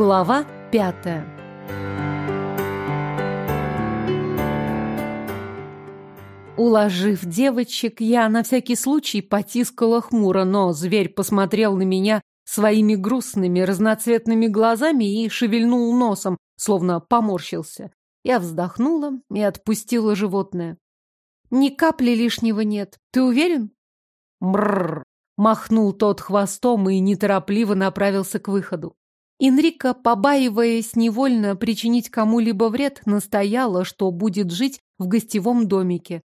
Глава пятая Уложив девочек, я на всякий случай потискала хмуро, но зверь посмотрел на меня своими грустными разноцветными глазами и шевельнул носом, словно поморщился. Я вздохнула и отпустила животное. Ни капли лишнего нет. Ты уверен? Мрррр. Махнул тот хвостом и неторопливо направился к выходу. Инрика, побаиваясь невольно причинить кому-либо вред, настояла, что будет жить в гостевом домике.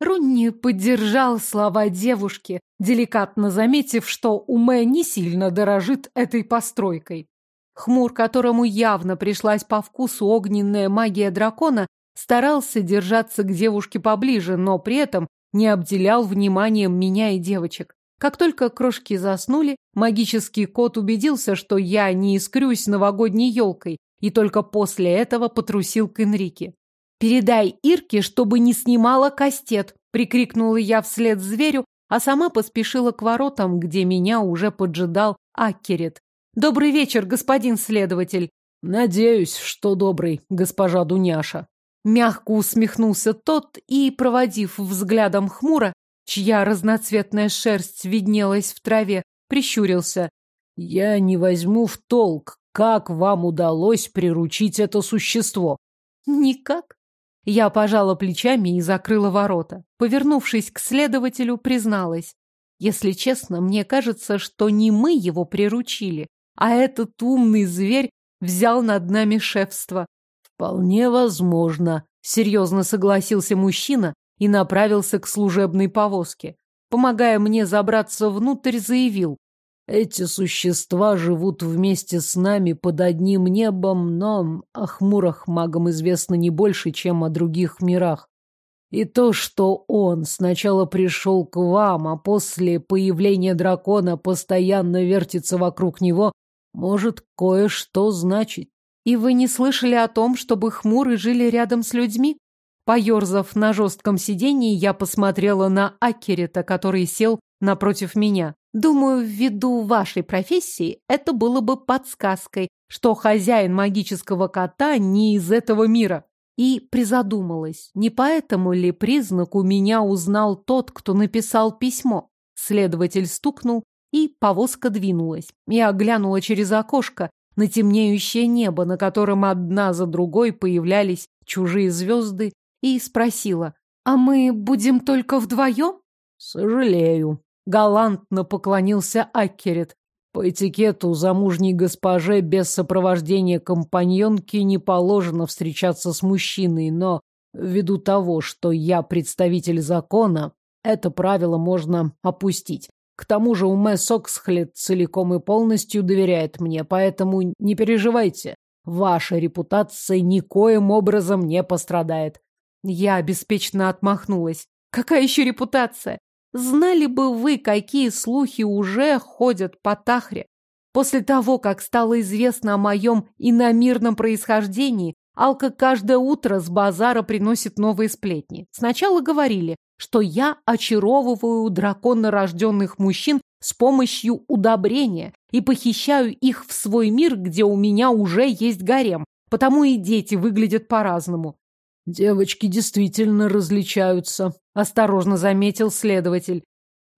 Рунни поддержал слова девушки, деликатно заметив, что Уме не сильно дорожит этой постройкой. Хмур, которому явно пришлась по вкусу огненная магия дракона, старался держаться к девушке поближе, но при этом не обделял вниманием меня и девочек. Как только крошки заснули, магический кот убедился, что я не искрюсь новогодней елкой, и только после этого потрусил к Энрике. «Передай Ирке, чтобы не снимала кастет!» — прикрикнула я вслед зверю, а сама поспешила к воротам, где меня уже поджидал Аккерет. «Добрый вечер, господин следователь!» «Надеюсь, что добрый, госпожа Дуняша!» Мягко усмехнулся тот и, проводив взглядом хмуро, чья разноцветная шерсть виднелась в траве, прищурился. «Я не возьму в толк, как вам удалось приручить это существо?» «Никак», я пожала плечами и закрыла ворота. Повернувшись к следователю, призналась. Если честно, мне кажется, что не мы его приручили, а этот умный зверь взял над нами шефство. Вполне возможно, серьезно согласился мужчина и направился к служебной повозке. Помогая мне забраться внутрь, заявил. Эти существа живут вместе с нами под одним небом, но о хмурах магам известно не больше, чем о других мирах. И то, что он сначала пришел к вам, а после появления дракона постоянно вертится вокруг него, может кое-что значить. И вы не слышали о том, чтобы хмуры жили рядом с людьми? Поерзав на жестком сидении, я посмотрела на Акерета, который сел напротив меня. Думаю, ввиду вашей профессии это было бы подсказкой, что хозяин магического кота не из этого мира. И призадумалась, не поэтому ли признак у меня узнал тот, кто написал письмо. Следователь стукнул, и повозка двинулась. Я оглянула через окошко на темнеющее небо, на котором одна за другой появлялись чужие звезды, и спросила, «А мы будем только вдвоем?» «Сожалею», Галантно поклонился Аккерет. По этикету замужней госпоже без сопровождения компаньонки не положено встречаться с мужчиной, но ввиду того, что я представитель закона, это правило можно опустить. К тому же Уме Соксхлет целиком и полностью доверяет мне, поэтому не переживайте. Ваша репутация никоим образом не пострадает. Я беспечно отмахнулась. Какая еще репутация? Знали бы вы, какие слухи уже ходят по Тахре. После того, как стало известно о моем иномирном происхождении, Алка каждое утро с базара приносит новые сплетни. Сначала говорили, что я очаровываю драконно-рожденных мужчин с помощью удобрения и похищаю их в свой мир, где у меня уже есть гарем, потому и дети выглядят по-разному. Девочки действительно различаются, осторожно заметил следователь.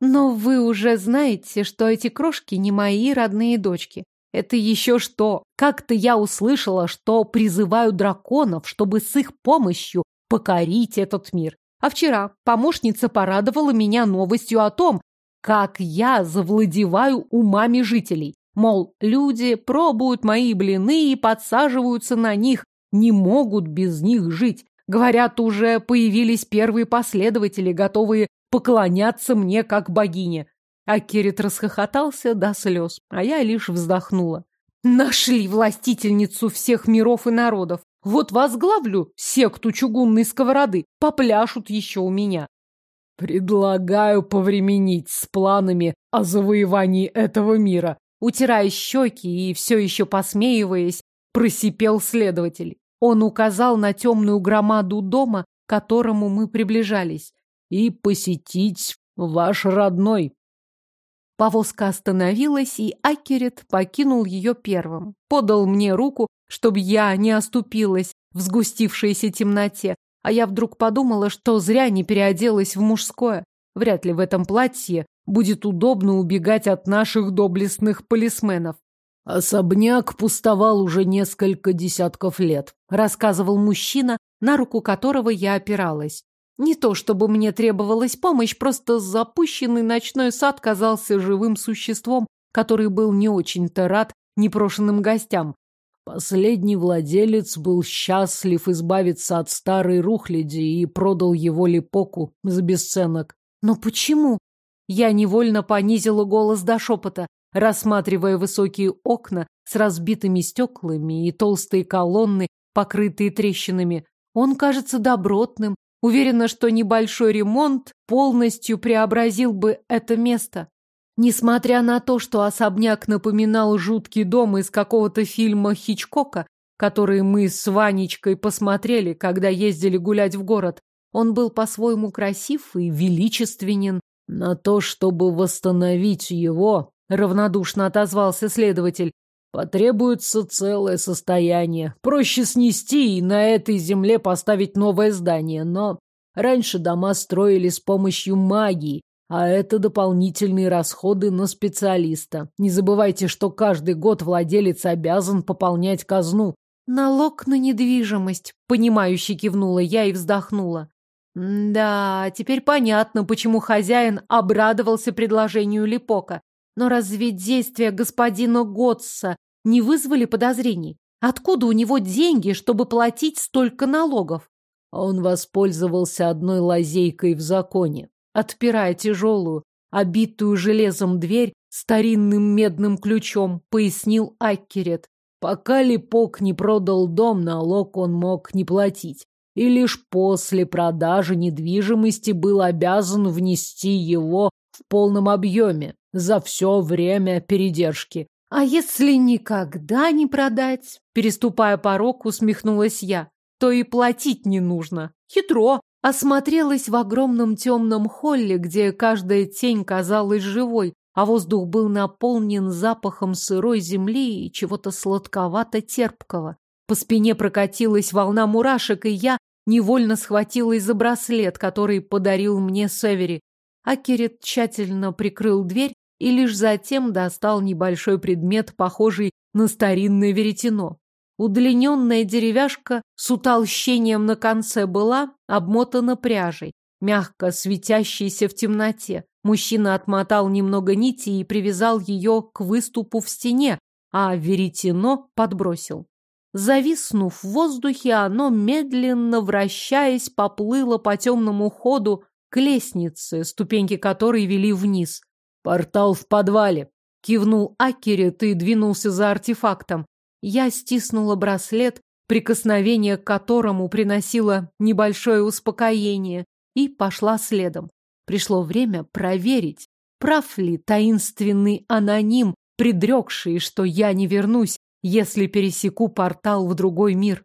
Но вы уже знаете, что эти крошки не мои родные дочки. Это еще что? Как-то я услышала, что призываю драконов, чтобы с их помощью покорить этот мир. А вчера помощница порадовала меня новостью о том, как я завладеваю умами жителей. Мол, люди пробуют мои блины и подсаживаются на них, не могут без них жить. Говорят, уже появились первые последователи, готовые поклоняться мне как богине. А Керит расхохотался до слез, а я лишь вздохнула. Нашли властительницу всех миров и народов. Вот возглавлю секту чугунной сковороды. Попляшут еще у меня. Предлагаю повременить с планами о завоевании этого мира. Утирая щеки и все еще посмеиваясь, просипел следователь. Он указал на темную громаду дома, к которому мы приближались. И посетить ваш родной. Повозка остановилась, и Акерет покинул ее первым. Подал мне руку, чтобы я не оступилась в сгустившейся темноте, а я вдруг подумала, что зря не переоделась в мужское. Вряд ли в этом платье будет удобно убегать от наших доблестных полисменов. Особняк пустовал уже несколько десятков лет, рассказывал мужчина, на руку которого я опиралась. Не то чтобы мне требовалась помощь, просто запущенный ночной сад казался живым существом, который был не очень-то рад непрошенным гостям. Последний владелец был счастлив избавиться от старой рухляди и продал его Липоку за бесценок. Но почему? Я невольно понизила голос до шепота, рассматривая высокие окна с разбитыми стеклами и толстые колонны, покрытые трещинами. Он кажется добротным, Уверена, что небольшой ремонт полностью преобразил бы это место. Несмотря на то, что особняк напоминал жуткий дом из какого-то фильма Хичкока, который мы с Ванечкой посмотрели, когда ездили гулять в город, он был по-своему красив и величественен. На то, чтобы восстановить его, равнодушно отозвался следователь, Потребуется целое состояние. Проще снести и на этой земле поставить новое здание, но раньше дома строили с помощью магии, а это дополнительные расходы на специалиста. Не забывайте, что каждый год владелец обязан пополнять казну. Налог на недвижимость, понимающе кивнула я и вздохнула. Да, теперь понятно, почему хозяин обрадовался предложению Липока. Но разве действия господина Готса не вызвали подозрений. Откуда у него деньги, чтобы платить столько налогов? Он воспользовался одной лазейкой в законе, отпирая тяжелую, обитую железом дверь старинным медным ключом, пояснил Аккерет. Пока Липок не продал дом, налог он мог не платить. И лишь после продажи недвижимости был обязан внести его в полном объеме за все время передержки. А если никогда не продать? Переступая порог, усмехнулась я. То и платить не нужно. Хитро. Осмотрелась в огромном темном холле, где каждая тень казалась живой, а воздух был наполнен запахом сырой земли и чего-то сладковато-терпкого. По спине прокатилась волна мурашек, и я невольно схватилась за браслет, который подарил мне Севери. Акерет тщательно прикрыл дверь и лишь затем достал небольшой предмет, похожий на старинное веретено. Удлиненная деревяшка с утолщением на конце была обмотана пряжей, мягко светящейся в темноте. Мужчина отмотал немного нити и привязал ее к выступу в стене, а веретено подбросил. Зависнув в воздухе, оно, медленно вращаясь, поплыло по темному ходу к лестнице, ступеньки которой вели вниз. «Портал в подвале!» Кивнул Акерет и двинулся за артефактом. Я стиснула браслет, прикосновение к которому приносило небольшое успокоение, и пошла следом. Пришло время проверить, прав ли таинственный аноним, предрекший, что я не вернусь, если пересеку портал в другой мир.